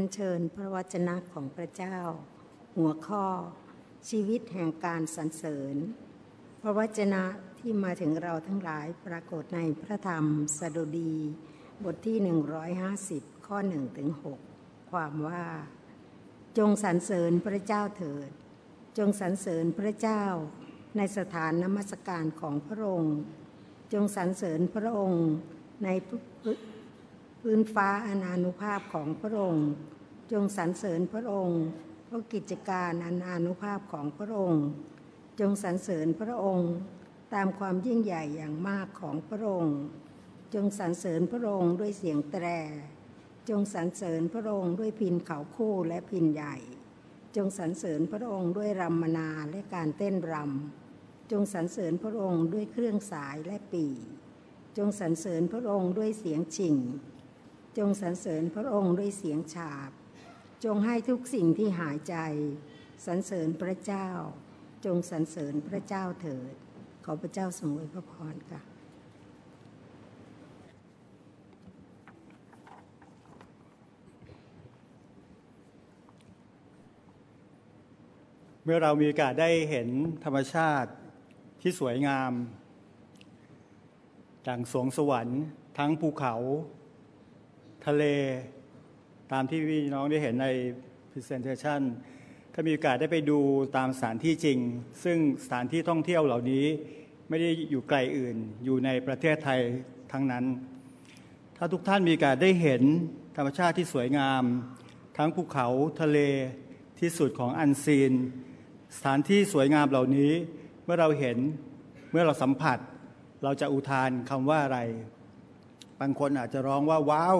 อัญเชิญพระวจนะของพระเจ้า หัวข้อ ชีวิตแห่งการสรรเสริญ พระวจนะที่มาถึงเราทั้งหลายปรากฏในพระธรรมสดุดี บทที่ 150 ข้อ1ถึง6ความว่า จงสรรเสริญพระเจ้าเถิด จงสรรเสริญพระเจ้า ในสถานนมัสการของพระองค์ จงสรรเสริญพระองค์ในพื้นฟ้าอนานุภาพของพระองค์ จงสรรเสริญพระองค์เพราะกิจการอันานุภาพของพระองค์ จงสรรเสริญพระองค์ตามความยิ่งใหญ่อย่างมากของพระองค์ จงสรรเสริญพระองค์ด้วยเสียงแตร จงสรรเสริญพระองค์ด้วยพินเขาคู่และพินใหญ่ จงสรรเสริญพระองค์ด้วยรำมนาและการเต้นรำ จงสรรเสริญพระองค์ด้วยเครื่องสายและปีจงสรรเสริญพระองค์ด้วยเสียงฉิง จงสรรเสริญพระองค์ด้วยเสียงฉาบ จงให้ทุกสิ่งที่หายใจสรรเสริญพระเจ้า จงสรรเสริญพระเจ้าเถิด ขอพระเจ้าทรงอวยพระพรค่ะเมื่อเรามีโอกาสได้เห็นธรรมชาติที่สวยงามดังสวงสวรรค์ ทั้งภูเขา ทะเล ตามที่พี่น้องได้เห็นใน Presentation ถ้ามีโอกาสได้ไปดูตามสถานที่จริง ซึ่งสถานที่ท่องเที่ยวเหล่านี้ไม่ได้อยู่ไกลอื่น อยู่ในประเทศไทยทั้งนั้น ถ้าทุกท่านมีโอกาสได้เห็นธรรมชาติที่สวยงาม ทั้งภูเขาทะเลที่สุดของอันซีน สถานที่สวยงามเหล่านี้เมื่อเราเห็นเมื่อเราสัมผัส เราจะอุทานคำว่าอะไร บางคนอาจจะร้องว่าว้าว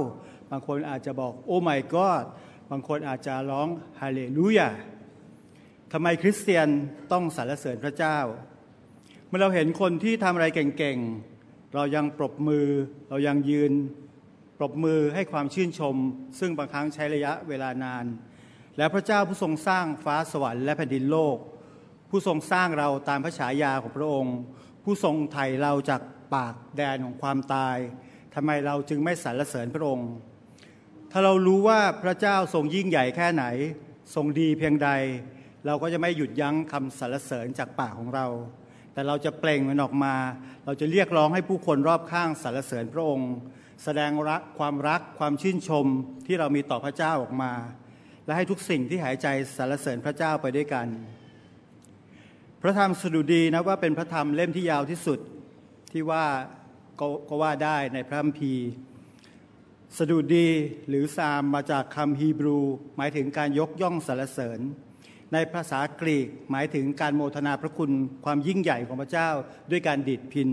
บางคนอาจจะบอกโอ้ my god บางคนอาจจะร้องฮาเลลูยาทำไมคริสเตียนต้องสรรเสริญพระเจ้า เมื่อเราเห็นคนที่ทำอะไรเก่งๆ เรายังปรบมือ เรายังยืนปรบมือให้ความชื่นชม ซึ่งบางครั้งใช้ระยะเวลานาน และพระเจ้าผู้ทรงสร้างฟ้าสวรรค์และแผ่นดินโลก ผู้ทรงสร้างเราตามพระฉายาของพระองค์ ผู้ทรงไถ่เราจากปากแดนของความตายทำไมเราจึงไม่สรรเสริญพระองค์ ถ้าเรารู้ว่าพระเจ้าทรงยิ่งใหญ่แค่ไหน ทรงดีเพียงใด เราก็จะไม่หยุดยั้งคำสรรเสริญจากปากของเรา แต่เราจะเปล่งมันออกมา เราจะเรียกร้องให้ผู้คนรอบข้างสรรเสริญพระองค์ แสดงรักความรักความชื่นชมที่เรามีต่อพระเจ้าออกมา และให้ทุกสิ่งที่หายใจสรรเสริญพระเจ้าไปด้วยกัน พระธรรมสดุดีนะว่าเป็นพระธรรมเล่มที่ยาวที่สุดที่ว่ากก็ว่าได้ในพระคัมภีร์ สดุดีหรือซามมาจากคำฮีบรู หมายถึงการยกย่องสรรเสริญ ในภาษากรีกหมายถึงการโมทนาพระคุณความยิ่งใหญ่ของพระเจ้าด้วยการดิดพิน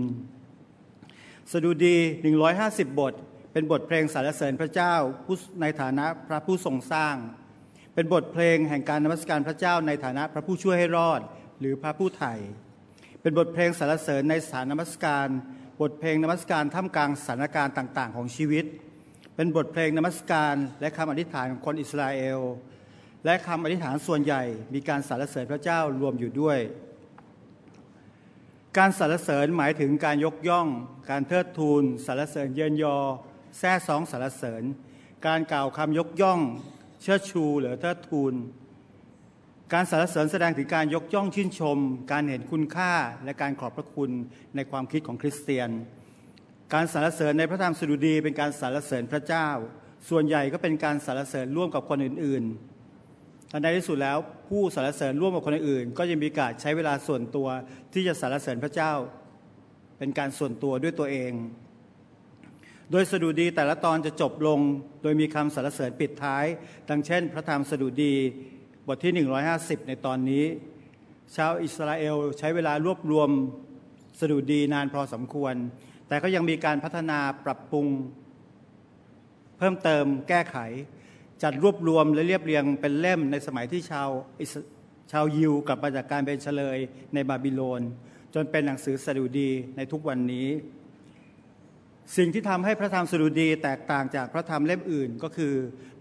สดุดี 150 บท เป็นบทเพลงสรรเสริญพระเจ้าในฐานะพระผู้ทรงสร้าง เป็นบทเพลงแห่งการนมัสการพระเจ้าในฐานะพระผู้ช่วยให้รอด หรือพระผู้ไถ่เป็นบทเพลงสรรเสริญในสถานนมัสการ บทเพลงนมัสการท่ามกลางสถานการณ์ต่าง ๆ ของชีวิต เป็นบทเพลงนมัสการ และคำอธิษฐานของคนอิสราเอล และคำอธิษฐานส่วนใหญ่มีการสรรเสริญพระเจ้ารวมอยู่ด้วย การสรรเสริญหมายถึงการยกย่อง การเทิดทูนสรรเสริญเยินยอ แท้ซองสรรเสริญ การกล่าวคำยกย่อง เชิดชูหรือเทิดทูนการสรรเสริญแสดงถึงการยกย่องชื่นชม การเห็นคุณค่าและการขอบพระคุณในความคิดของคริสเตียน การสรรเสริญในพระธรรมสดุดีเป็นการสรรเสริญพระเจ้า ส่วนใหญ่ก็เป็นการสรรเสริญร่วมกับคนอื่นๆทันใดที่สุดแล้วผู้สรรเสริญร่วมกับคนอื่น ก็ยังมีการใช้เวลาส่วนตัวที่จะสรรเสริญพระเจ้า เป็นการส่วนตัวด้วยตัวเอง โดยสดุดีแต่ละตอนจะจบลงโดยมีคำสรรเสริญปิดท้าย ดังเช่น พระธรรมสดุดีบทที่ 150 ในตอนนี้ ชาวอิสราเอลใช้เวลารวบรวมสดุดีนานพอสมควร แต่ก็ยังมีการพัฒนาปรับปรุง เพิ่มเติมแก้ไข จัดรวบรวมและเรียบเรียงเป็นเล่มในสมัยที่ชาวชาวยิวกลับมาจากการเป็นเฉลยในบาบิโลน จนเป็นหนังสือสดุดีในทุกวันนี้ สิ่งที่ทำให้พระธรรมสดุดีแตกต่างจากพระธรรมเล่มอื่น ก็คือ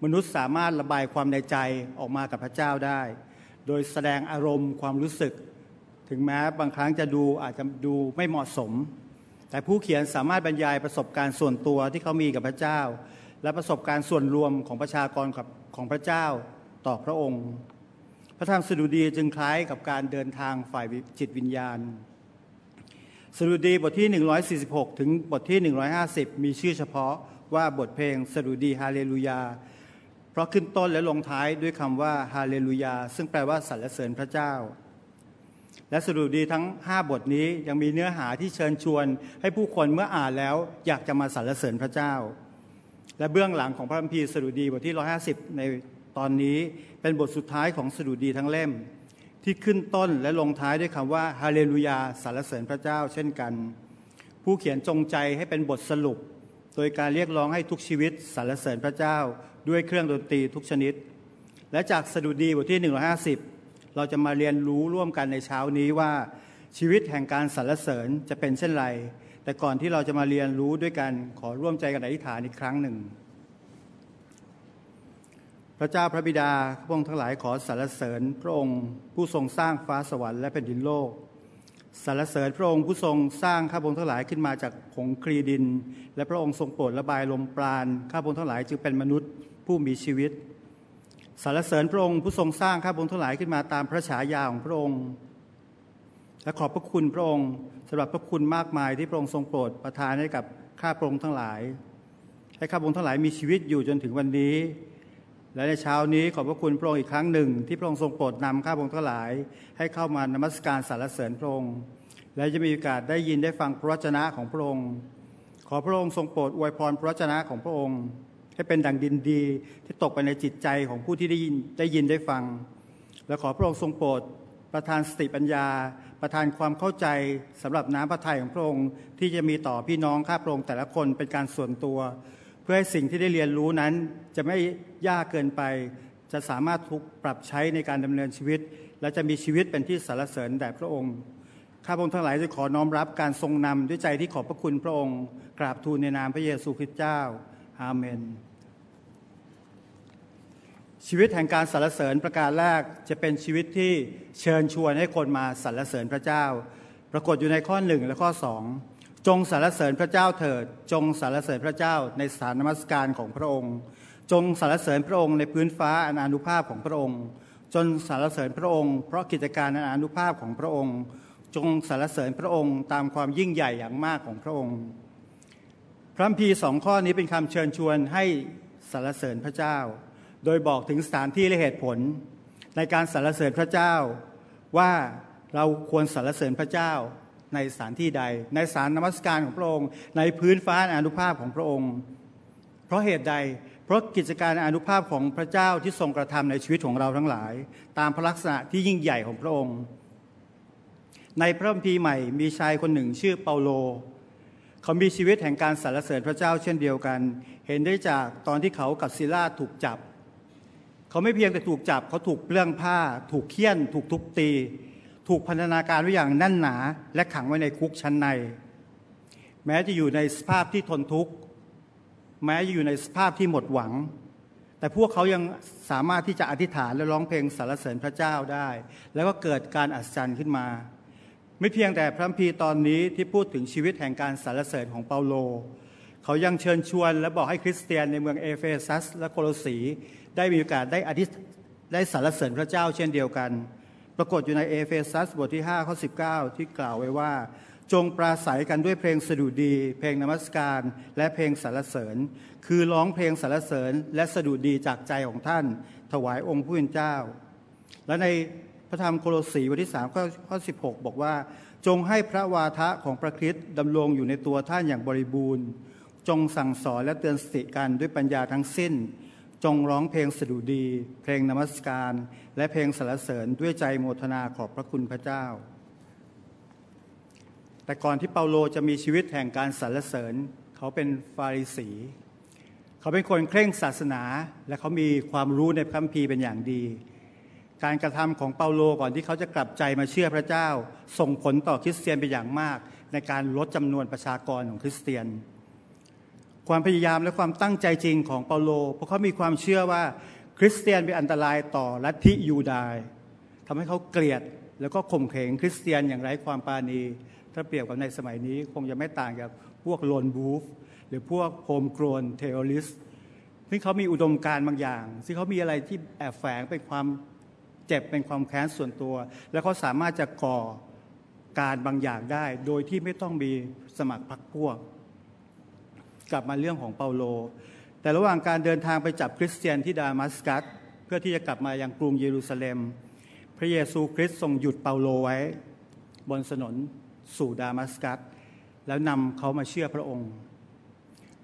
มนุษย์สามารถระบายความในใจออกมากับพระเจ้าได้ โดยแสดงอารมณ์ความรู้สึก ถึงแม้บางครั้งจะดูอาจจะดูไม่เหมาะสม แต่ผู้เขียนสามารถบรรยายประสบการณ์ส่วนตัวที่เขามีกับพระเจ้า และประสบการณ์ส่วนรวมของประชากรของพระเจ้าต่อพระองค์ พระธรรมสดุดีจึงคล้ายกับการเดินทางฝ่ายจิตวิญญาณ สดุดีบทที่ 146 ถึงบทที่ 150 มีชื่อเฉพาะว่าบทเพลงสดุดีฮาเลลูยา เพราะขึ้นต้นและลงท้ายด้วยคำว่าฮาเลลูยาซึ่งแปลว่าสรรเสริญพระเจ้า และสดุปดีทั้ง 5 บทนี้ยังมีเนื้อหาที่เชิญชวน ให้ผู้คนเมื่ออ่านแล้วอยากจะมาสรรเสริญพระเจ้า และเบื้องหลังของพระคัมภีร์สดุดีบทที่ 150 ในตอนนี้เป็นบทสุดท้ายของสดุดีทั้งเล่ม ที่ขึ้นต้นและลงท้ายด้วยคำว่าฮาเลลูยาสรรเสริญพระเจ้า เช่นกัน ผู้เขียนจงใจให้เป็นบทสรุป โดยการเรียกร้องให้ทุกชีวิตสรรเสริญพระเจ้า ด้วยเครื่องดนตรีทุกชนิด และจากสดุดีบทที่ 150 เราจะมาเรียนรู้ร่วมกันในเช้านี้ว่าชีวิตแห่งการสรรเสริญจะเป็นเช่นไร แต่ก่อนที่เราจะมาเรียนรู้ด้วยกันขอร่วมใจกันอธิษฐานอีกครั้งหนึ่ง พระเจ้าพระบิดาพระองค์ทั้งหลายขอสรรเสริญพระองค์ผู้ทรงสร้างฟ้าสวรรค์และแผ่นดินโลกสรรเสริญพระองค์ผู้ทรงสร้างข้าพงทั้งหลายขึ้นมาจากผงคลีดิน และพระองค์ทรงโปรดระบายลมปราณข้าพงทั้งหลายจึงเป็นมนุษย์ผู้มีชีวิต สรรเสริญพระองค์ผู้ทรงสร้างข้าพงทั้งหลายขึ้นมาตามพระฉายาของพระองค์ และขอบพระคุณพระองค์สำหรับพระคุณมากมายที่พระองค์ทรงโปรดประทานให้กับข้าพระองค์ทั้งหลาย ให้ข้าพงทั้งหลายมีชีวิตอยู่จนถึงวันนี้ และในเช้านี้ขอบพระคุณพระองค์อีกครั้งหนึ่ง ที่พระองค์ทรงโปรดนำข้าพงทั้งหลาย ให้เข้ามานมัสการสรรเสริญพระองค์ และจะมีโอกาสได้ยินได้ฟังพระวจนะของพระองค์ ขอพระองค์ทรงโปรดอวยพรพระวจนะของพระองค์ ให้เป็นดังดินดี ที่ตกไปในจิตใจของผู้ที่ได้ยินได้ยินได้ฟัง และขอพระองค์ทรงโปรดประทานสติปัญญา ประทานความเข้าใจสำหรับน้ำพระทัยของพระองค์ที่จะมีต่อพี่น้องข้าพระองค์แต่ละคนเป็นการส่วนตัว เพื่อให้สิ่งที่ได้เรียนรู้นั้น จะไม่ยากเกินไป จะสามารถถูกปรับใช้ในการดำเนินชีวิต และจะมีชีวิตเป็นที่สรรเสริญแด่พระองค์ข้าพระองค์ทั้งหลายจะขอน้อมรับการทรงนำด้วยใจที่ขอบพระคุณพระองค์ กราบทูลในนามพระเยซูคริสต์เจ้า อาเมน ชีวิตแห่งการสรรเสริญประการแรกจะเป็นชีวิตที่เชิญชวนให้คนมาสรรเสริญพระเจ้า ปรากฏอยู่ในข้อหนึ่งและข้อสองจงสรรเสริญพระเจ้าเถิด จงสรรเสริญพระเจ้าในสถานนมัสการของพระองค์ จงสรรเสริญพระองค์ในพื้นฟ้าอันานุภาพของพระองค์ จนสรรเสริญพระองค์ เพราะกิจการอันานุภาพของพระองค์ จงสรรเสริญพระองค์ตามความยิ่งใหญ่อย่างมากของพระองค์ พระพีสองข้อนี้เป็นคำเชิญชวนให้สรรเสริญพระเจ้า โดยบอกถึงสถานที่และเหตุผล ในการสรรเสริญพระเจ้า ว่าเราควรสรรเสริญพระเจ้าในสถานที่ใด ในสารนมัสการของพระองค์ ในพื้นฟ้าอนุภาพของพระองค์ เพราะเหตุใด เพราะกิจการอนุภาพของพระเจ้าที่ทรงกระทำในชีวิตของเราทั้งหลาย ตามพระลักษณะที่ยิ่งใหญ่ของพระองค์ ในพระคัมภีร์ใหม่มีชายคนหนึ่งชื่อเปาโล เขามีชีวิตแห่งการสรรเสริญพระเจ้าเช่นเดียวกัน เห็นได้จากตอนที่เขากับซิลาถูกจับ เขาไม่เพียงแต่ถูกจับ เขาถูกเปลื้องผ้า ถูกเคี่ยน ถูกทุบตี ถูกพันธนาการไว้อย่างแน่นหนา และขังไว้ในคุกชั้นใน แม้จะอยู่ในสภาพที่ทนทุกข์ แม้จะอยู่ในสภาพที่หมดหวัง แต่พวกเขายังสามารถที่จะอธิษฐานและร้องเพลงสรรเสริญพระเจ้าได้ แล้วก็เกิดการอัศจรรย์ขึ้นมา ไม่เพียงแต่พระคัมภีร์ตอนนี้ที่พูดถึงชีวิตแห่งการสรรเสริญของเปาโล เขายังเชิญชวนและบอกให้คริสเตียนในเมืองเอเฟซัส และโคโลสีได้มีโอกาสได้อธิษได้สรรเสริญพระเจ้าเช่นเดียวกัน ปรากฏอยู่ในเอเฟซัสบทที่5ข้อ19 ที่กล่าวไว้ว่า จงปราศัยกันด้วยเพลงสดุดี เพลงนมัสการ และเพลงสรรเสริญ คือร้องเพลงสรรเสริญและสดุดีจากใจของท่าน ถวายองค์ผู้เป็นเจ้า และใน พระธรรมโคลสีบทที่3ข้อ16 บอกว่า จงให้พระวาทะของพระคริสต์ดำรงอยู่ในตัวท่านอย่างบริบูรณ์ จงสั่งสอนและเตือนสติกันด้วยปัญญาทั้งสิ้น จงร้องเพลงสดุดี เพลงนมัสการ และเพลงสรรเสริญด้วยใจโมทนาขอบพระคุณพระเจ้า แต่ก่อนที่เปาโลจะมีชีวิตแห่งการสรรเสริญ เขาเป็นฟาริสี เขาเป็นคนเคร่งศาสนา และเขามีความรู้ในพระคัมภีร์เป็นอย่างดี การกระทำของเปาโลก่อนที่เขาจะกลับใจมาเชื่อพระเจ้า ส่งผลต่อคริสเตียนเป็นอย่างมาก ในการลดจำนวนประชากรของคริสเตียน ความพยายามและความตั้งใจจริงของเปาโล เพราะเขามีความเชื่อว่าคริสเตียนเป็นอันตรายต่อลัทธิยูดายทำให้เขาเกลียดแล้วก็ข่มเหงคริสเตียนอย่างไร้ความปรานี ถ้าเปรียบกับในสมัยนี้คงจะไม่ต่างจากพวก lone wolf หรือพวก homegrown terrorist ซึ่งเขามีอุดมการณ์บางอย่าง ซึ่งเขามีอะไรที่แอบแฝงเป็นความ เจ็บเป็นความแค้นส่วนตัว แล้วเขาสามารถจะก่อการบางอย่างได้ โดยที่ไม่ต้องมีสมัครพรรคพวก กลับมาเรื่องของเปาโล แต่ระหว่างการเดินทางไปจับคริสเตียนที่ดามัสกัส เพื่อที่จะกลับมายังกรุงเยรูซาเล็ม พระเยซูคริสต์ทรงหยุดเปาโลไว้ บนถนนสู่ดามัสกัส แล้วนำเขามาเชื่อพระองค์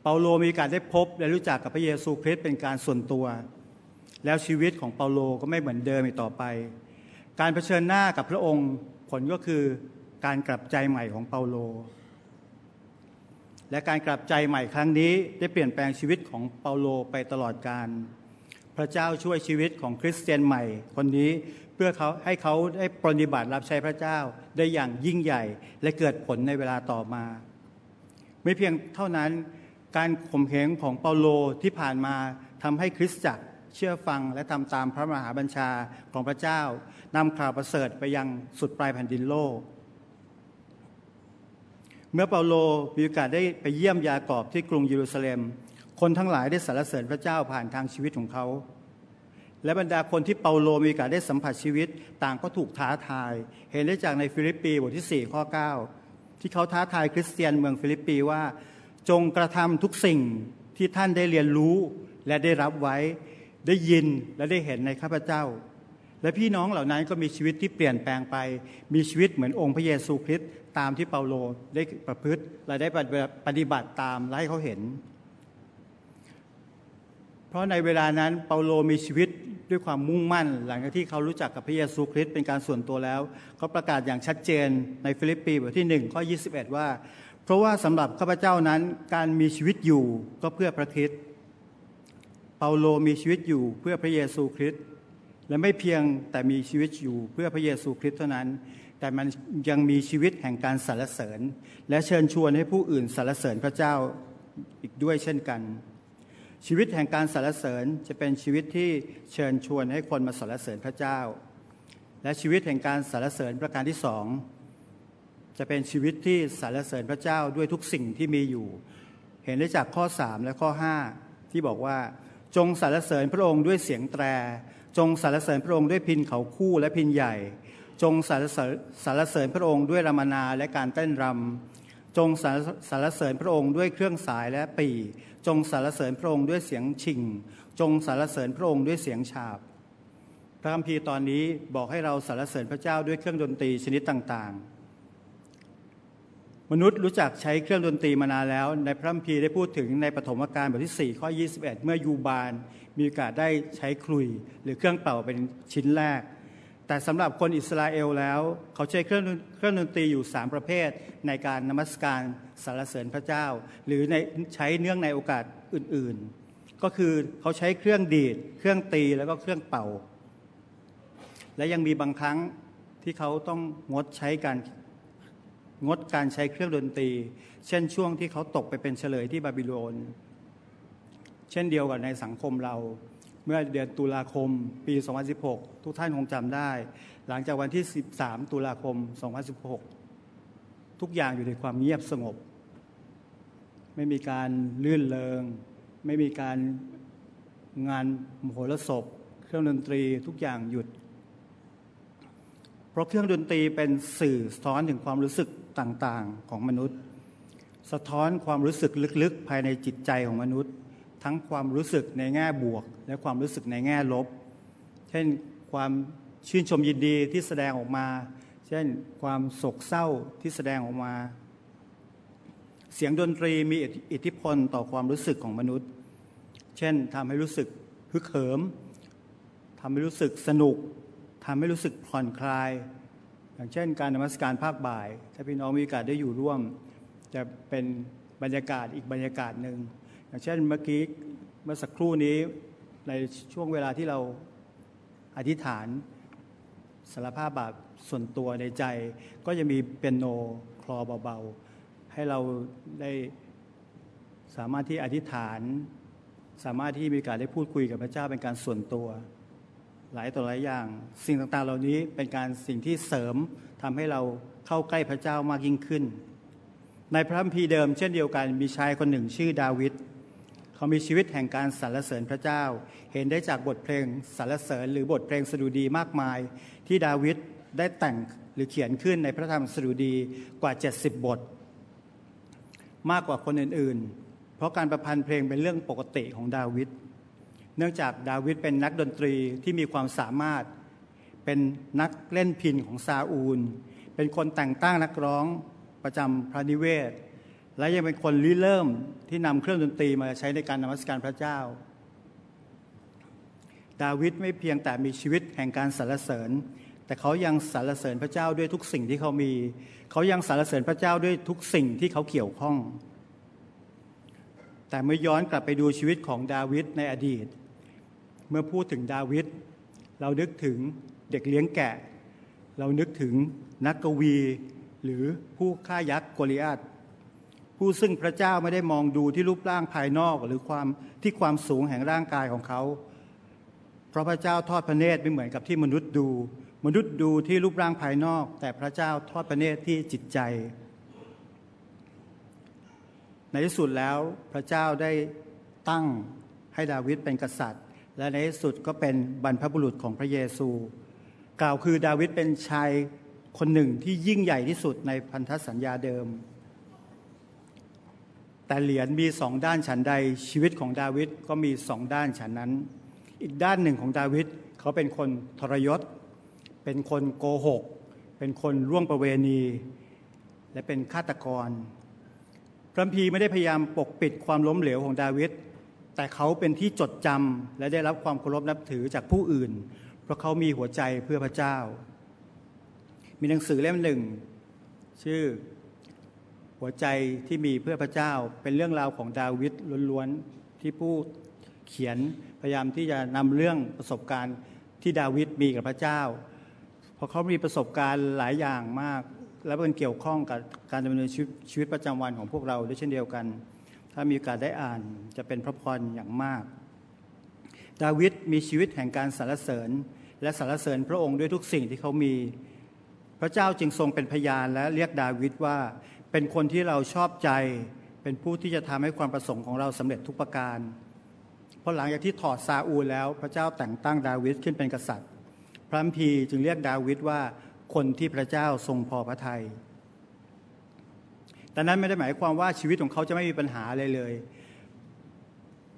เปาโลมีการได้พบและรู้จักกับพระเยซูคริสต์เป็นการส่วนตัว แล้วชีวิตของเปาโลก็ไม่เหมือนเดิมอีกต่อไป การเผชิญหน้ากับพระองค์ผลก็คือการกลับใจใหม่ของเปาโล และการกลับใจใหม่ครั้งนี้ได้เปลี่ยนแปลงชีวิตของเปาโลไปตลอดกาลพระเจ้าช่วยชีวิตของคริสเตียนใหม่ คนนี้เพื่อเขาให้เขาได้ปฏิบัติรับใช้พระเจ้าได้อย่างยิ่งใหญ่ และเกิดผลในเวลาต่อมา ไม่เพียงเท่านั้นการข่มเหงของเปาโลที่ผ่านมาทำให้คริสตจักร เชื่อฟังและทำตามพระมหาบัญชาของพระเจ้านำข่าวประเสริฐไปยังสุดปลายแผ่นดินโลก เมื่อเปาโลมีโอกาสได้ไปเยี่ยมยากอบที่กรุงเยรูซาเล็ม คนทั้งหลายได้สรรเสริญพระเจ้าผ่านทางชีวิตของเขา และบรรดาคนที่เปาโลมีโอกาสได้สัมผัสชีวิต ต่างก็ถูกท้าทาย เห็นได้จากในฟิลิปปีบทที่4ข้อ9 ที่เขาท้าทายคริสเตียนเมืองฟิลิปปีว่าจงกระทำทุกสิ่งที่ท่านได้เรียนรู้และได้รับไว้ ได้ยินและได้เห็นในข้าพเจ้า และพี่น้องเหล่านั้นก็มีชีวิตที่เปลี่ยนแปลงไป มีชีวิตเหมือนองค์พระเยซูคริสต์ตามที่เปาโลได้ประพฤติและได้ปฏิบัติตามและให้เขาเห็น เพราะในเวลานั้นเปาโลมีชีวิตด้วยความมุ่งมั่น หลังจากที่เขารู้จักกับพระเยซูคริสต์เป็นการส่วนตัวแล้วเขาประกาศอย่างชัดเจนในฟิลิปปีบทที่หนึ่งข้อ21 ว่า เพราะว่าสำหรับข้าพเจ้านั้นการมีชีวิตอยู่ก็เพื่อพระคริสต์ เปาโลมีชีวิตอยู่เพื่อพระเยซูคริสต์และไม่เพียงแต่มีชีวิตอยู่เพื่อพระเยซูคริสต์เท่านั้น แต่มันยังมีชีวิตแห่งการสรรเสริญ และเชิญชวนให้ผู้อื่นสรรเสริญพระเจ้าอีกด้วยเช่นกัน ชีวิตแห่งการสรรเสริญจะเป็นชีวิตที่เชิญชวนให้คนมาสรรเสริญพระเจ้า และชีวิตแห่งการสรรเสริญประการที่สองจะเป็นชีวิตที่สรรเสริญพระเจ้าด้วยทุกสิ่งที่มีอยู่ เห็นได้จากข้อ 3 และข้อ 5 ที่บอกว่า จงสรรเสริญพระองค์ด้วยเสียงแตร จงสรรเสริญพระองค์ด้วยพินเขาคู่และพินใหญ่ จงสรรเสริญสรรเสริญพระองค์ด้วยรามนาและการเต้นรำจงสรรเสริญพระองค์ด้วยเครื่องสายและปีจงสรรเสริญพระองค์ด้วยเสียงชิง จงสรรเสริญพระองค์ด้วยเสียงฉาบ พระคัมภีร์ตอนนี้บอกให้เราสรรเสริญพระเจ้าด้วยเครื่องดนตรีชนิดต่างๆ มนุษย์รู้จักใช้เครื่องดนตรีมานานแล้ว ในพระคัมภีร์ได้พูดถึงในปฐมกาลบทที่ 4 ข้อ 21 เมื่อยูบาน มีโอกาสได้ใช้คลุย หรือเครื่องเป่าเป็นชิ้นแรก แต่สำหรับคนอิสราเอลแล้ว เขาใช้เครื่องเครื่องดนตรีอยู่ 3 ประเภท ในการนมัสการสรรเสริญพระเจ้า หรือในใช้เนื่องในโอกาสอื่นๆ ก็คือเขาใช้เครื่องดีด เครื่องตีแล้วก็เครื่องเป่า และยังมีบางครั้งที่เขาต้องงดใช้การ งดการใช้เครื่องดนตรี เช่นช่วงที่เขาตกไปเป็นเฉลยที่บาบิโลน เช่นเดียวกับในสังคมเรา เมื่อเดือนตุลาคมปี 2016 ทุกท่านคงจำได้ หลังจากวันที่ 13 ตุลาคม 2016 ทุกอย่างอยู่ในความเงียบสงบ ไม่มีการลื่นเลงไม่มีการงานมโหรสพ เครื่องดนตรีทุกอย่างหยุด เพราะเครื่องดนตรีเป็นสื่อสอนถึงความรู้สึก ต่างๆของมนุษย์ สะท้อนความรู้สึกลึกๆ ภายในจิตใจของมนุษย์ ทั้งความรู้สึกในแง่บวก และความรู้สึกในแง่ลบ เช่นความชื่นชมยินดีที่แสดงออกมา เช่นความโศกเศร้าที่แสดงออกมา เสียงดนตรีมีอิทธิพลต่อความรู้สึกของมนุษย์ เช่นทำให้รู้สึกฮึกเหิมทำให้รู้สึกสนุกทำให้รู้สึกผ่อนคลาย อย่างเช่นการนมัสการภาคบ่าย ถ้าพี่น้องมีโอกาสได้อยู่ร่วม จะเป็นบรรยากาศอีกบรรยากาศหนึ่งอย่างเช่นเมื่อกี้เมื่อสักครู่นี้ในช่วงเวลาที่เราอธิษฐานสารภาพบาปส่วนตัวในใจ ก็จะมีเปียโนคลอเบาๆ ให้เราได้สามารถที่อธิษฐาน สามารถที่มีการได้พูดคุยกับพระเจ้าเป็นการส่วนตัว หลายต่อหลายอย่าง สิ่งต่างๆ เหล่านี้เป็นการสิ่งที่เสริมทำให้เราเข้าใกล้พระเจ้ามากยิ่งขึ้น ในพระคัมภีร์เดิมเช่นเดียวกันมีชายคนหนึ่งชื่อดาวิดเขเขามีชีวิตแห่งการสรรเสริญพระเจ้า เห็นได้จากบทเพลงสรรเสริญ หรือบทเพลงสดุดีมากมาย ที่ดาวิดได้แต่งหรือเขียนขึ้นในพระธรรมสดุดีกว่า 70 บท มากกว่าคนอื่นๆ เพราะการประพันธ์เพลงเป็นเรื่องปกติของดาวิด เนื่องจากดาวิดเป็นนักดนตรีที่มีความสามารถ เป็นนักเล่นพินของซาอูล เป็นคนแต่งตั้งนักร้องประจำพระนิเวศ และยังเป็นคนริเริ่มที่นำเครื่องดนตรีมาใช้ในการนมัสการพระเจ้า ดาวิดไม่เพียงแต่มีชีวิตแห่งการสรรเสริญ แต่เขายังสรรเสริญพระเจ้าด้วยทุกสิ่งที่เขามี เขายังสรรเสริญพระเจ้าด้วยทุกสิ่งที่เขาเกี่ยวข้อง แต่เมื่อย้อนกลับไปดูชีวิตของดาวิดในอดีต เมื่อพูดถึงดาวิดเรานึกถึงเด็กเลี้ยงแกะ เรานึกถึงนักกวี หรือผู้ฆ่ายักษ์โกลิอาตผู้ซึ่งพระเจ้าไม่ได้มองดูที่รูปร่างภายนอกหรือความที่ความสูงแห่งร่างกายของเขา เพราะพระเจ้าทอดพระเนตรไม่เหมือนกับที่มนุษย์ดู มนุษย์ดูที่รูปร่างภายนอก แต่พระเจ้าทอดพระเนตรที่จิตใจ ในที่สุดแล้วพระเจ้าได้ตั้งให้ดาวิดเป็นกษัตริย์ และในที่สุดก็เป็นบรรพบุรุษของพระเยซู กล่าวคือดาวิดเป็นชายคนหนึ่งที่ยิ่งใหญ่ที่สุดในพันธสัญญาเดิม แต่เหรียญมีสองด้านฉันใดชีวิตของดาวิดก็มีสองด้านฉันนั้น อีกด้านหนึ่งของดาวิดเขาเป็นคนทรยศ เป็นคนโกหก เป็นคนร่วงประเวณี และเป็นฆาตกรพระพีไม่ได้พยายามปกปิดความล้มเหลวของดาวิด แต่เขาเป็นที่จดจำและได้รับความเคารพนับถือจากผู้อื่น เพราะเขามีหัวใจเพื่อพระเจ้า มีหนังสือเล่มหนึ่ง ชื่อหัวใจที่มีเพื่อพระเจ้า เป็นเรื่องราวของดาวิดล้วนๆที่ผู้เขียนพยายามที่จะนำเรื่องประสบการณ์ที่ดาวิดมีกับพระเจ้า เพราะเขามีประสบการณ์หลายอย่างมาก และเป็นเกี่ยวข้องกับการดำเนินชีวิตชีวิตประจำวันของพวกเราด้วยเช่นเดียวกัน ถ้ามีโอกาสได้อ่านจะเป็นพระพรอย่างมาก ดาวิดมีชีวิตแห่งการสรรเสริญ และสรรเสริญพระองค์ด้วยทุกสิ่งที่เขามี พระเจ้าจึงทรงเป็นพยานและเรียกดาวิดว่าเป็นคนที่เราชอบใจ เป็นผู้ที่จะทำให้ความประสงค์ของเราสำเร็จทุกประการเพราะหลังจากที่ถอดซาอูลแล้ว พระเจ้าแต่งตั้งดาวิดขึ้นเป็นกษัตริย์ พระมภีจึงเรียกดาวิดว่าคนที่พระเจ้าทรงพอพระทยัย แต่นั้นไม่ได้หมายความว่าชีวิตของเขาจะไม่มีปัญหาเลยเลย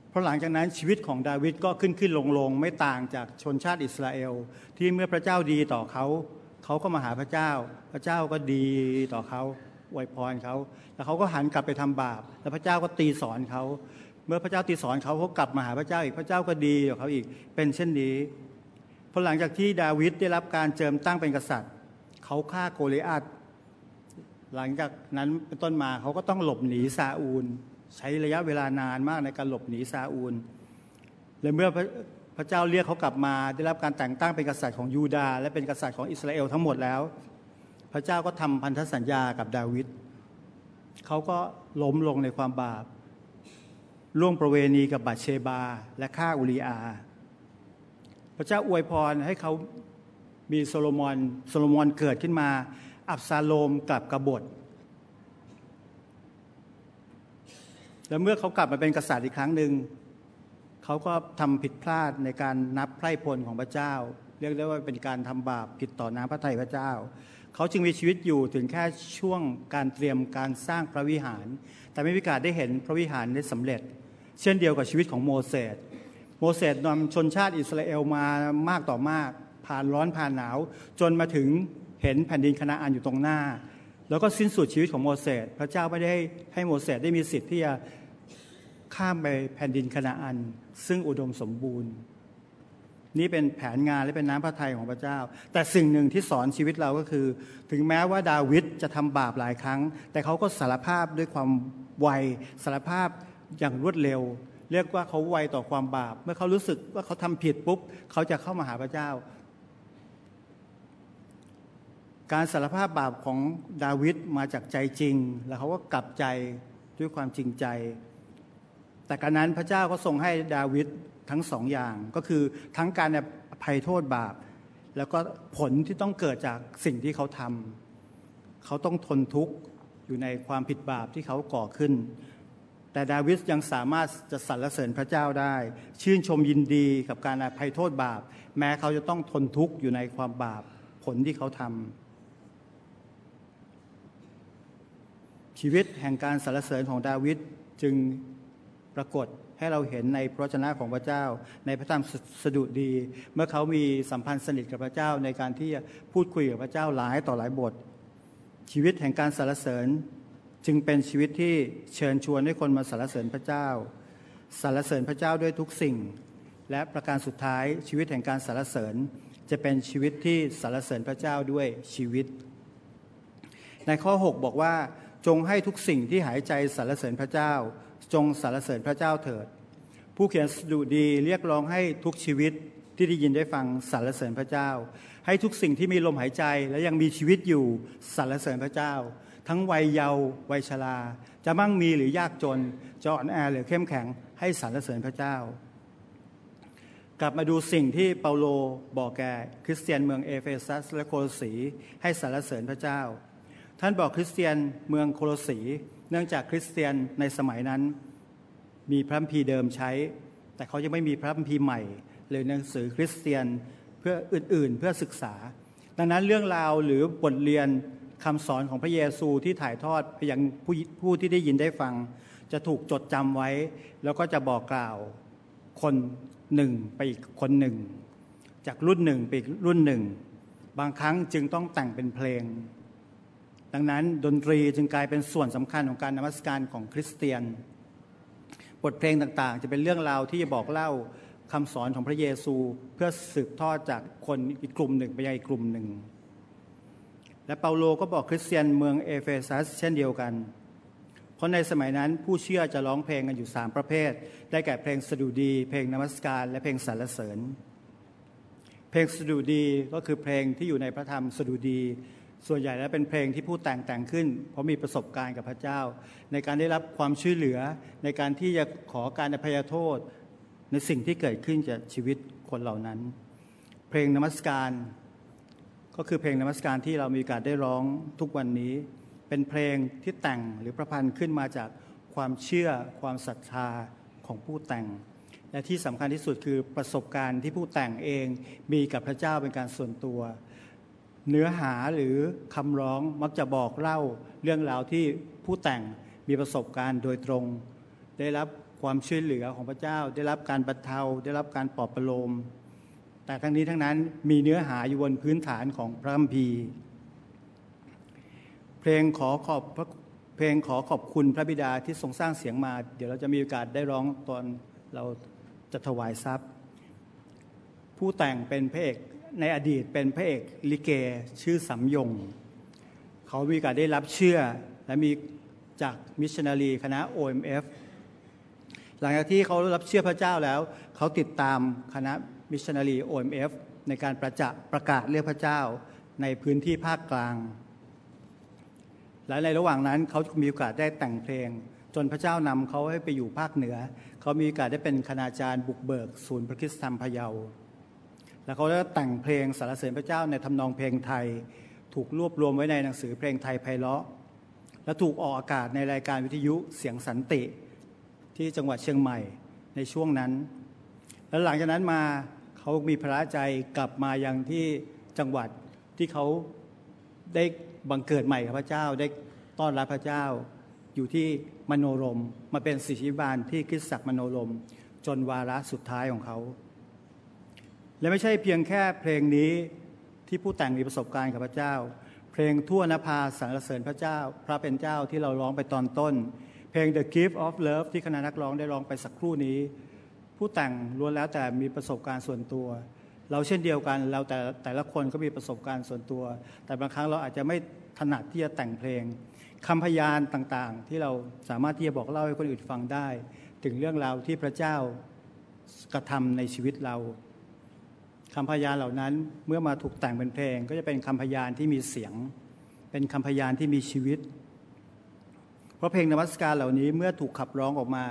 เพราะหลังจากนั้นชีวิตของดาวิดก็ขึ้นขึ้นลงลงไม่ต่างจากชนชาติอิสราเอล ที่เมื่อพระเจ้าดีต่อเขา เขาก็มาหาพระเจ้า พระเจ้าก็ดีต่อเขาอวยพรเขาแล้วเขาก็หันกลับไปทำบาป แล้วพระเจ้าก็ตีสอนเขา เมื่อพระเจ้าตีสอนเขาเขากลับมาหาพระเจ้าอีกพระเจ้าก็ดีต่อเขาอีกเป็นเช่นนี้พอหลังจากที่ดาวิดได้รับการเจิมตั้งเป็นกษัตริย์ เขาฆ่าโกลิอาต หลังจากนั้นเป็นต้นมาเขาก็ต้องหลบหนีซาอูล ใช้ระยะเวลานานมากในการหลบหนีซาอูลและเมื่อพระพระเจ้าเรียกเขากลับมา ได้รับการแต่งตั้งเป็นกษัตริย์ของยูดาห์และเป็นกษัตริย์ของอิสราเอลทั้งหมดแล้ว พระเจ้าก็ทำพันธสัญญากับดาวิดเขาก็ล้มลงในความบาปล่วงประเวณีกับบัตเชบา และฆ่าอุริอา พระเจ้าอวยพรให้เขามีโซโลมอนโซโลมอนเกิดขึ้นมา อับซาโลมกลับกบฏ แล้วเมื่อเขากลับมาเป็นกษัตริย์อีกครั้งหนึ่งเขาก็ทำผิดพลาดในการนับไพร่พลของพระเจ้า เรียกได้ว่าเป็นการทำบาปผิดต่อน้ำพระทัยพระเจ้า เขาจึงมีชีวิตอยู่ถึงแค่ช่วงการเตรียมการสร้างพระวิหาร แต่ไม่มีกาสได้เห็นพระวิหารได้สำเร็จ เช่นเดียวกับชีวิตของโมเสสโมเสสนำชนชาติอิสราเอลมามากต่อมากผ่านร้อนผ่านหนาว จนมาถึง เห็นแผ่นดินคณาอันอยู่ตรงหน้า แล้วก็สิ้นสุดชีวิตของโมเสสพระเจ้าไม่ได้ให้โมเสสได้มีสิทธิ์ที่จะข้ามไปแผ่นดินคณาอัน ซึ่งอุดมสมบูรณ์ นี่เป็นแผนงานและเป็นน้ำพระทัยของพระเจ้า แต่สิ่งหนึ่งที่สอนชีวิตเราก็คือ ถึงแม้ว่าดาวิดจะทำบาปหลายครั้ง แต่เขาก็สารภาพด้วยความไวสารภาพอย่างรวดเร็ว เรียกว่าเขาไวต่อความบาป เมื่อเขารู้สึกว่าเขาทำผิดปุ๊บ เขาจะเข้ามาหาพระเจ้า การสารภาพบาปของดาวิดมาจากใจจริง แล้วเขาก็กลับใจด้วยความจริงใจ แต่การนั้นพระเจ้าก็ทรงให้ดาวิดทั้งสองอย่าง ก็คือทั้งการอภัยโทษบาป แล้วก็ผลที่ต้องเกิดจากสิ่งที่เขาทำเขาต้องทนทุกข์อยู่ในความผิดบาปที่เขาก่อขึ้น แต่ดาวิดยังสามารถจะสรรเสริญพระเจ้าได้ ชื่นชมยินดีกับการอภัยโทษบาป แม้เขาจะต้องทนทุกข์อยู่ในความบาปผลที่เขาทำ ชีวิตแห่งการสรรเสริญของดาวิดจึงปรากฏให้เราเห็นในพระชนะของพระเจ้า ในพระธรรมสดุดี เมื่อเขามีสัมพันธ์สนิทกับพระเจ้าในการที่จะพูดคุยกับพระเจ้าหลายต่อหลายบท ชีวิตแห่งการสรรเสริญจึงเป็นชีวิตที่เชิญชวนให้คนมาสรรเสริญพระเจ้าสรรเสริญพระเจ้าด้วยทุกสิ่ง และประการสุดท้ายชีวิตแห่งการสรรเสริญ จะเป็นชีวิตที่สรรเสริญพระเจ้าด้วยชีวิต ในข้อ 6 บอกว่า จงให้ทุกสิ่งที่หายใจสรรเสริญพระเจ้า จงสรรเสริญพระเจ้าเถิด ผู้เขียนสดุดีเรียกร้องให้ทุกชีวิตที่ได้ยินได้ฟังสรรเสริญพระเจ้า ให้ทุกสิ่งที่มีลมหายใจและยังมีชีวิตอยู่สรรเสริญพระเจ้า ทั้งวัยเยาว์วัยชราจะมั่งมีหรือยากจนจะอ่อนแอหรือเข้มแข็งให้สรรเสริญพระเจ้า กลับมาดูสิ่งที่เปาโลบอกแก่คริสเตียนเมืองเอเฟซัสและโคโลสีให้สรรเสริญพระเจ้า ท่านบอกคริสเตียนเมืองโคโลสี เนื่องจากคริสเตียนในสมัยนั้น มีพระคัมภีร์เดิมใช้ แต่เขายังไม่มีพระคัมภีร์ใหม่ หรือหนังสือคริสเตียนเพื่ออื่นๆ เพื่อศึกษา ดังนั้นเรื่องราวหรือบทเรียนคำสอนของพระเยซูที่ถ่ายทอดไปยังผู้ผู้ที่ได้ยินได้ฟัง จะถูกจดจำไว้ แล้วก็จะบอกกล่าวคนหนึ่งไปอีกคนหนึ่ง จากรุ่นหนึ่งไปอีกรุ่นหนึ่ง บางครั้งจึงต้องแต่งเป็นเพลง ดังนั้นดนตรีจึงกลายเป็นส่วนสำคัญของการนมัสการของคริสเตียน บทเพลงต่างๆ จะเป็นเรื่องราวที่จะบอกเล่าคำสอนของพระเยซูเพื่อสืบทอดจากคนอีกกลุ่มหนึ่งไปยังอีกกลุ่มหนึ่ง และเปาโลก็บอกคริสเตียนเมืองเอเฟซัสเช่นเดียวกัน เพราะในสมัยนั้นผู้เชื่อจะร้องเพลงกันอยู่สามประเภท ได้แก่เพลงสดุดี เพลงนมัสการและเพลงสรรเสริญ เพลงสดุดีก็คือเพลงที่อยู่ในพระธรรมสดุดี ส่วนใหญ่แล้วเป็นเพลงที่ผู้แต่งแต่งขึ้น เพราะมีประสบการณ์กับพระเจ้า ในการได้รับความช่วยเหลือ ในการที่จะขอการอภัยโทษ ในสิ่งที่เกิดขึ้นจากชีวิตคนเหล่านั้น เพลงนมัสการ ก็คือเพลงนมัสการที่เรามีโอกาสได้ร้องทุกวันนี้ เป็นเพลงที่แต่งหรือประพันธ์ขึ้นมาจากความเชื่อความศรัทธาของผู้แต่ง และที่สำคัญที่สุดคือประสบการณ์ที่ผู้แต่งเองมีกับพระเจ้าเป็นการส่วนตัว เนื้อหาหรือคำร้องมักจะบอกเล่าเรื่องราวที่ผู้แต่งมีประสบการณ์โดยตรง ได้รับความช่วยเหลือของพระเจ้า ได้รับการบรรเทาได้รับการปลอบประโลม แต่ทั้งนี้ทั้งนั้นมีเนื้อหาอยู่บนพื้นฐานของพระคัมภีร์ เพลงขอขอบเพลงขอขอบคุณพระบิดาที่ทรงสร้างเสียงมา เดี๋ยวเราจะมีโอกาสได้ร้องตอนเราจะถวายทรัพย์ ผู้แต่งเป็นพระเอก ในอดีตเป็นพระเอกลิเกชื่อสำยง เขามีโอกาสได้รับเชื่อและมีจากมิชชันนารีคณะ OMF หลังจากที่เขารับเชื่อพระเจ้าแล้ว เขาติดตามคณะมิชชันนารี OMF ในการประจะประกาศเรียกพระเจ้าในพื้นที่ภาคกลาง และในระหว่างนั้นเขามีโอกาสได้แต่งเพลง จนพระเจ้านำเขาให้ไปอยู่ภาคเหนือ เขามีโอกาสได้เป็นคณาจารย์บุกเบิก ศูนย์พระคิสธรรมพะเยา แล้วเขาได้แต่งเพลงสรรเสริญพระเจ้าในทำนองเพลงไทย ถูกรวบรวมไว้ในหนังสือเพลงไทยไพเราะ และถูกออกอากาศในรายการวิทยุเสียงสันติที่จังหวัดเชียงใหม่ในช่วงนั้น แล้วหลังจากนั้นมาเขามีพระใจกลับมายังที่จังหวัดที่เขาได้บังเกิดใหม่กับพระเจ้าได้ต้อนรับพระเจ้า อยู่ที่มโนรมมาเป็นศิชิบาลที่คริสตจักรมโนรม จนวาระสุดท้ายของเขา และไม่ใช่เพียงแค่เพลงนี้ที่ผู้แต่งมีประสบการณ์กับพระเจ้า เพลงทั่วนภาสรรเสริญพระเจ้า พระเป็นเจ้าที่เราร้องไปตอนต้น เพลง The Gift of Love ที่คณะนักร้องได้ร้องไปสักครู่นี้ ผู้แต่งล้วนแล้วแต่มีประสบการณ์ส่วนตัว เราเช่นเดียวกันเราแต่แต่ละคนก็มีประสบการณ์ส่วนตัว แต่บางครั้งเราอาจจะไม่ถนัดที่จะแต่งเพลงคำพยานต่างๆ ที่เราสามารถที่จะบอกเล่าให้คนอื่นฟังได้ ถึงเรื่องราวที่พระเจ้ากระทำในชีวิตเรา คำพยานเหล่านั้นเมื่อมาถูกแต่งเป็นเพลง ก็จะเป็นคำพยานที่มีเสียง เป็นคำพยานที่มีชีวิต เพราะเพลงนมัสการเหล่านี้เมื่อถูกขับร้องออกมา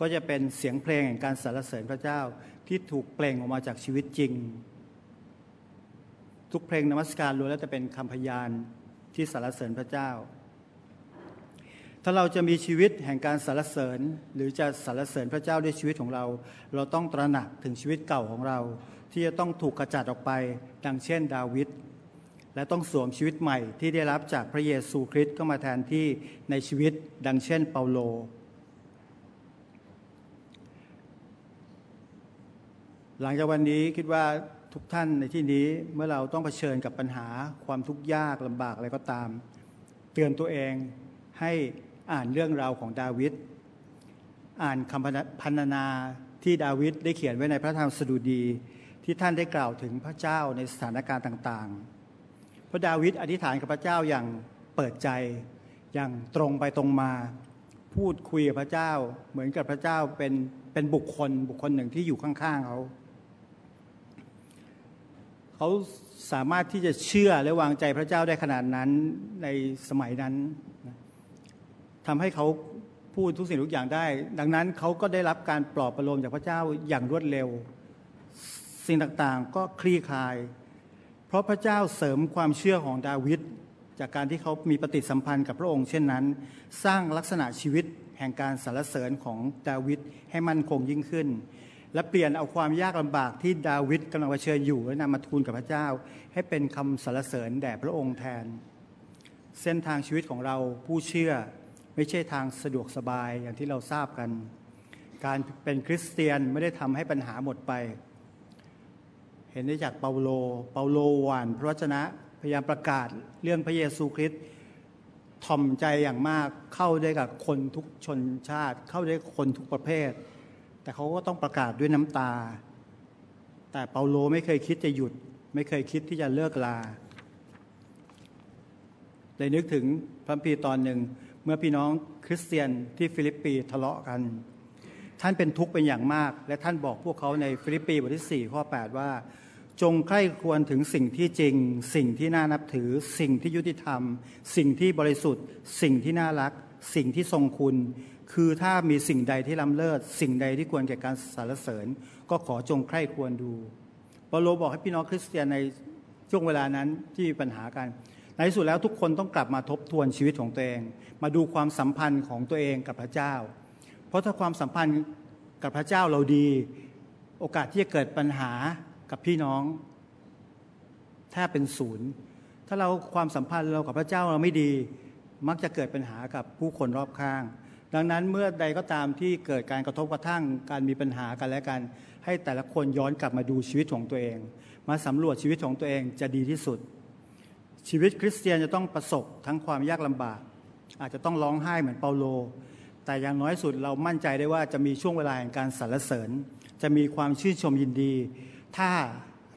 ก็จะเป็นเสียงเพลงแห่งการสรรเสริญพระเจ้าที่ถูกเปล่งออกมาจากชีวิตจริง ทุกเพลงนมัสการล้วนแล้วจะเป็นคำพยานที่สรรเสริญพระเจ้า ถ้าเราจะมีชีวิตแห่งการสรรเสริญ หรือจะสรรเสริญพระเจ้าด้วยชีวิตของเรา เราต้องตระหนักถึงชีวิตเก่าของเรา ที่จะต้องถูกกระจัดออกไป ดังเช่นดาวิดและต้องสวมชีวิตใหม่ที่ได้รับจากพระเยซูคริสต์เข้ามาแทนที่ในชีวิตดังเช่นเปาโล หลังจากวันนี้คิดว่าทุกท่านในที่นี้เมื่อเราต้องเผชิญกับปัญหาความทุกข์ยากลำบากอะไรก็ตาม เตือนตัวเองให้อ่านเรื่องราวของดาวิดอ่านคำพันนาที่ดาวิดได้เขียนไว้ในพระธรรมสดุดี ที่ท่านได้กล่าวถึงพระเจ้าในสถานการณ์ต่างๆ พระดาวิดอธิษฐานกับพระเจ้าอย่างเปิดใจ อย่างตรงไปตรงมา พูดคุยกับพระเจ้า เหมือนกับพระเจ้าเป็นเป็นบุคคลบุคคลหนึ่งที่อยู่ข้างๆเขา เขาสามารถที่จะเชื่อและวางใจพระเจ้าได้ขนาดนั้นในสมัยนั้นทำให้เขาพูดทุกสิ่งทุกอย่างได้ ดังนั้นเขาก็ได้รับการปลอบประโลมจากพระเจ้าอย่างรวดเร็ว สิ่งต่างๆ ก็คลี่คลาย เพราะพระเจ้าเสริมความเชื่อของดาวิดจากการที่เขามีปฏิสัมพันธ์กับพระองค์เช่นนั้น สร้างลักษณะชีวิตแห่งการสรรเสริญของดาวิดให้มั่นคงยิ่งขึ้น และเปลี่ยนเอาความยากลำบากที่ดาวิดกำลังเผชิญอยู่และนำมาทูลกับพระเจ้า ให้เป็นคำสรรเสริญแด่พระองค์แทน เส้นทางชีวิตของเราผู้เชื่อไม่ใช่ทางสะดวกสบายอย่างที่เราทราบกัน การเป็นคริสเตียนไม่ได้ทำให้ปัญหาหมดไป เห็นได้จากเปาโล เปาโลหวานพระวจนะพยายามประกาศเรื่องพระเยซูคริสต์ทอมใจอย่างมากเข้าได้กับคนทุกชนชาติ เข้าได้คนทุกประเภท แต่เขาก็ต้องประกาศด้วยน้ำตา แต่เปาโลไม่เคยคิดจะหยุด ไม่เคยคิดที่จะเลิกลาเลยนึกถึงพระคัมภีร์ตอนหนึ่งเมื่อพี่น้องคริสเตียนที่ฟิลิปปีทะเลาะกัน ท่านเป็นทุกข์เป็นอย่างมาก และท่านบอกพวกเขาในฟิลิปปีบทที่ 4 ข้อ 8 ว่า จงใคร่ควรถึงสิ่งที่จริง สิ่งที่น่านับถือ สิ่งที่ยุติธรรม สิ่งที่บริสุทธิ์ สิ่งที่น่ารัก สิ่งที่ทรงคุณ คือถ้ามีสิ่งใดที่ล้ำเลิศสิ่งใดที่ควรแก่การสรรเสริญ ก็ขอจงใคร่ควรดูเปาโลบอกให้พี่น้องคริสเตียนในช่วงเวลานั้นที่มีปัญหากันในที่สุดแล้วทุกคนต้องกลับมาทบทวนชีวิตของตัวเอง มาดูความสัมพันธ์ของตัวเองกับพระเจ้า เพราะถ้าความสัมพันธ์กับพระเจ้าเราดี โอกาสที่จะเกิดปัญหากับพี่น้องแทบเป็นศูนย์ ถ้าเราความสัมพันธ์เรากับพระเจ้าเราไม่ดี มักจะเกิดปัญหากับผู้คนรอบข้าง ดังนั้นเมื่อใดก็ตามที่เกิดการกระทบกระทั่งการมีปัญหากันและกัน ให้แต่ละคนย้อนกลับมาดูชีวิตของตัวเอง มาสำรวจชีวิตของตัวเองจะดีที่สุด ชีวิตคริสเตียนจะต้องประสบทั้งความยากลำบาก อาจจะต้องร้องไห้เหมือนเปาโล แต่อย่างน้อยสุดเรามั่นใจได้ว่าจะมีช่วงเวลาแห่งการสรรเสริญ จะมีความชื่นชมยินดี ถ้า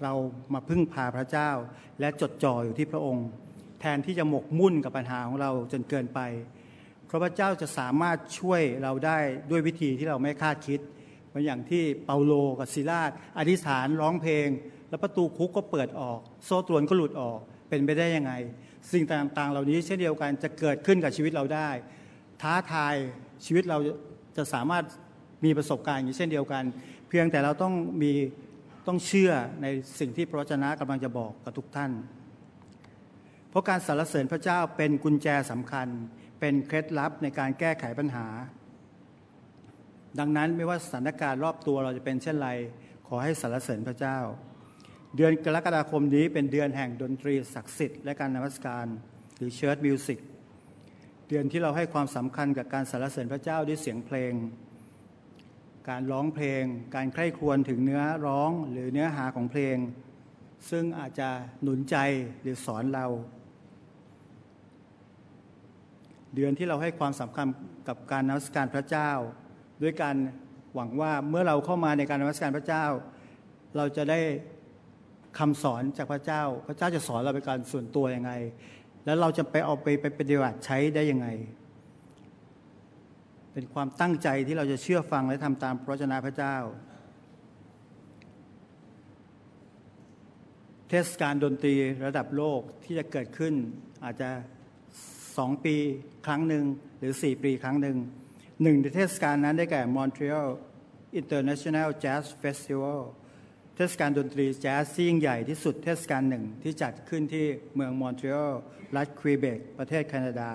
เรามาพึ่งพาพระเจ้า และจดจ่ออยู่ที่พระองค์ แทนที่จะหมกมุ่นกับปัญหาของเราจนเกินไป เพราะพระเจ้าจะสามารถช่วยเราได้ด้วยวิธีที่เราไม่คาดคิดเหมือนอย่างที่เปาโลกับซิลาสอธิษฐานร้องเพลง แล้วประตูคุกก็เปิดออก โซ่ตรวนก็หลุดออกเป็นไปได้ยังไง สิ่งต่างๆ เหล่านี้เช่นเดียวกันจะเกิดขึ้นกับชีวิตเราได้ ท้าทาย ชีวิตเราจะสามารถมีประสบการณ์อย่างเช่นเดียวกัน เพียงแต่เราต้องมีต้องเชื่อในสิ่งที่พระวจนะกำลังจะบอกกับทุกท่าน เพราะการสรรเสริญพระเจ้าเป็นกุญแจสำคัญ เป็นเคล็ดลับในการแก้ไขปัญหา ดังนั้นไม่ว่าสถานการณ์รอบตัวเราจะเป็นเช่นไร ขอให้สรรเสริญพระเจ้า เดือนกรกฎาคมนี้เป็นเดือนแห่งดนตรีศักดิ์สิทธิ์และการนมัสการ หรือ Church Music เดือนที่เราให้ความสำคัญกับการสรรเสริญพระเจ้าด้วยเสียงเพลง การร้องเพลง การใคร่ครวญถึงเนื้อร้องหรือเนื้อหาของเพลง ซึ่งอาจจะหนุนใจหรือสอนเรา เดือนที่เราให้ความสำคัญกับการนมัสการพระเจ้า ด้วยการหวังว่าเมื่อเราเข้ามาในการนมัสการพระเจ้า เราจะได้คำสอนจากพระเจ้า พระเจ้าจะสอนเราเป็นการส่วนตัวยังไง แล้วเราจะไปเอาไปไปปฏิบัติใช้ได้ยังไง เป็นความตั้งใจที่เราจะเชื่อฟังและทำตามพระชนะพระเจ้า เทศกาลดนตรีระดับโลกที่จะเกิดขึ้น อาจจะสองปีครั้งหนึ่งหรือสี่ปีครั้งหนึ่งหนึ่งในเทศกาลนั้นได้แก่ Montreal International Jazz Festival เทศกาลดนตรีแจ๊สที่ยิ่งใหญ่ที่สุดเทศกาลหนึ่งที่จัดขึ้นที่เมืองมอนทรีออลรัฐควีเบกประเทศแคนาดา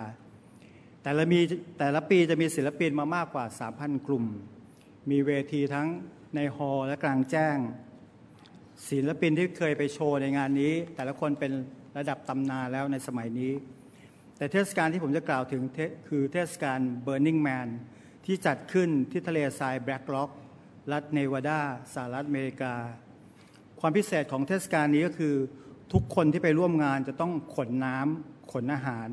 แต่ละมีแต่ละปีจะมีศิลปินมามากกว่า 3,000 กลุ่ม มีเวทีทั้งในฮอลและกลางแจ้ง ศิลปินที่เคยไปโชว์ในงานนี้ แต่ละคนเป็นระดับตำนานแล้วในสมัยนี้ แต่เทศกาลที่ผมจะกล่าวถึงคือเทศกาล Burning Man ที่จัดขึ้นที่ทะเลทรายแบล็กล็อกรัฐเนวาดาสหรัฐอเมริกา ความพิเศษของเทศกาลนี้ก็คือ ทุกคนที่ไปร่วมงานจะต้องขนน้ำขนอาหาร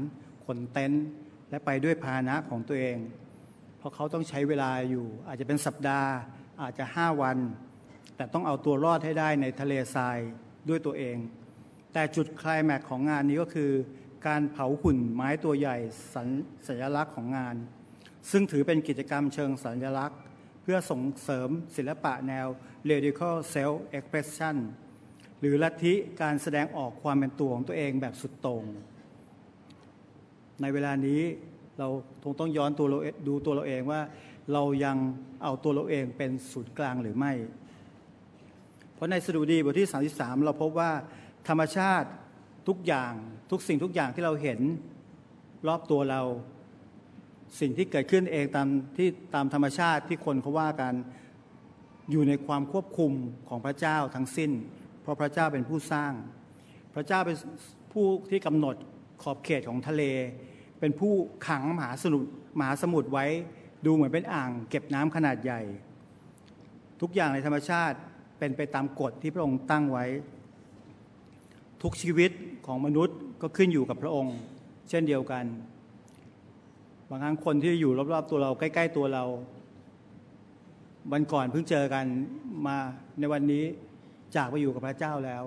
ขนเต็นท์และไปด้วยพาหนะของตัวเอง เพราะเขาต้องใช้เวลาอยู่ อาจจะเป็นสัปดาห์ อาจจะห้าวัน แต่ต้องเอาตัวรอดให้ได้ในทะเลทรายด้วยตัวเอง แต่จุดคลายแม็กของงานนี้ก็คือ การเผาหุ่นไม้ตัวใหญ่สัญสญลักษณ์ของงาน ซึ่งถือเป็นกิจกรรมเชิงสัญลักษณ์ เพื่อส่งเสริมศิลปะแนว radical self expression หรือลัทธิการแสดงออกความเป็นตัวของตัวเองแบบสุดโต่งในเวลานี้เราคงต้องย้อนตัวเราดูตัวเราเองว่า เรายังเอาตัวเราเองเป็นศูนย์กลางหรือไม่ เพราะในสดุดีบทที่ 33 เราพบว่าธรรมชาติทุกอย่างทุกสิ่งทุกอย่างที่เราเห็นรอบตัวเรา สิ่งที่เกิดขึ้นเองตามที่ตามธรรมชาติที่คนเขาว่ากันอยู่ในความควบคุมของพระเจ้าทั้งสิ้น เพราะพระเจ้าเป็นผู้สร้าง พระเจ้าเป็นผู้ที่กำหนดขอบเขตของทะเล เป็นผู้ขังมหาสมุทรมหาสมุทรไว้ดูเหมือนเป็นอ่าง เก็บน้ำขนาดใหญ่ ทุกอย่างในธรรมชาติเป็นไปตามกฎที่พระองค์ตั้งไว้ ทุกชีวิตของมนุษย์ก็ขึ้นอยู่กับพระองค์ เช่นเดียวกัน บางครั้งคนที่อยู่รอบๆตัวเราใกล้ๆตัวเราวันก่อนเพิ่งเจอกันมาในวันนี้จากไปอยู่กับพระเจ้าแล้ว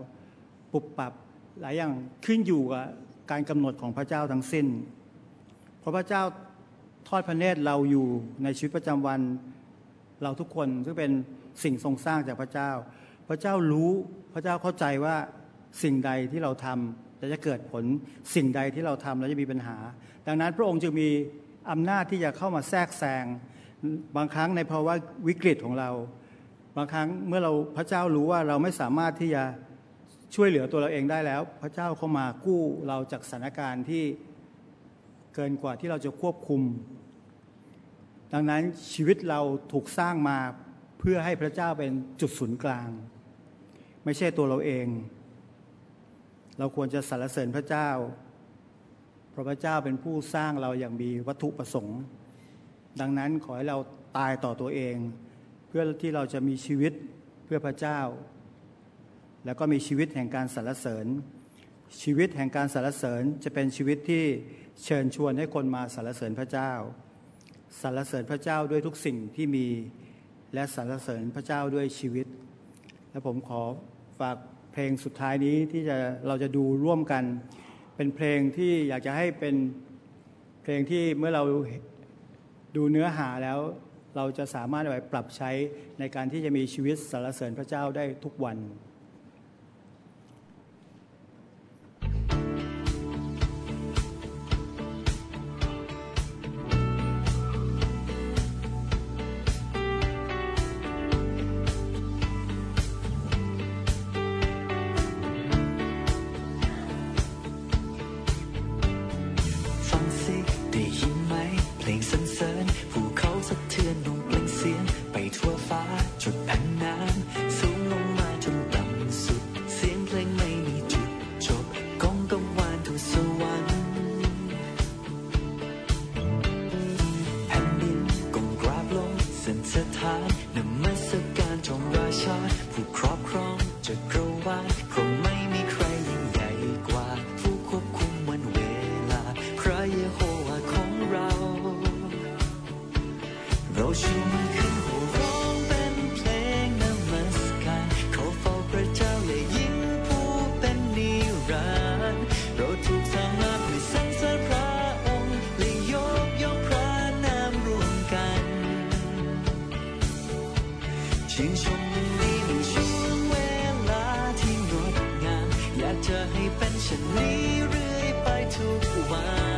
ปุบปับหลายอย่างขึ้นอยู่กับการกำหนดของพระเจ้าทั้งสิ้น เพราะพระเจ้าทอดพระเนตรเราอยู่ในชีวิตประจำวันเราทุกคนซึ่งเป็นสิ่งทรงสร้างจากพระเจ้า พระเจ้ารู้พระเจ้าเข้าใจว่าสิ่งใดที่เราทำจะจะเกิดผลสิ่งใดที่เราทำแล้วจะมีปัญหา ดังนั้นพระองค์จึงมี อำนาจที่จะเข้ามาแทรกแซงบางครั้งในภาวะวิกฤตของเรา บางครั้งเมื่อเราพระเจ้ารู้ว่าเราไม่สามารถที่จะช่วยเหลือตัวเราเองได้แล้ว พระเจ้าเข้ามากู้เราจากสถานการณ์ที่เกินกว่าที่เราจะควบคุม ดังนั้นชีวิตเราถูกสร้างมาเพื่อให้พระเจ้าเป็นจุดศูนย์กลาง ไม่ใช่ตัวเราเอง เราควรจะสรรเสริญพระเจ้า ราะพระเจ้าเป็นผู้สร้างเราอย่างมีวัตถุประสงค์ ดังนั้นขอให้เราตายต่อตัวเอง เพื่อที่เราจะมีชีวิตเพื่อพระเจ้า แล้วก็มีชีวิตแห่งการสรรเสริญ ชีวิตแห่งการสรรเสริญจะเป็นชีวิตที่เชิญชวนให้คนมาสรรเสริญพระเจ้าสรรเสริญพระเจ้าด้วยทุกสิ่งที่มีและสรรเสริญพระเจ้าด้วยชีวิต และผมขอฝากเพลงสุดท้ายนี้ที่จะเราจะดูร่วมกัน เป็นเพลงที่อยากจะให้เป็นเพลงที่เมื่อเราดูเนื้อหาแล้ว เราจะสามารถไปปรับใช้ในการที่จะมีชีวิตสรรเสริญพระเจ้าได้ทุกวัน จะให้เป็นเช่นนี้เรื่อยไปทุกวัน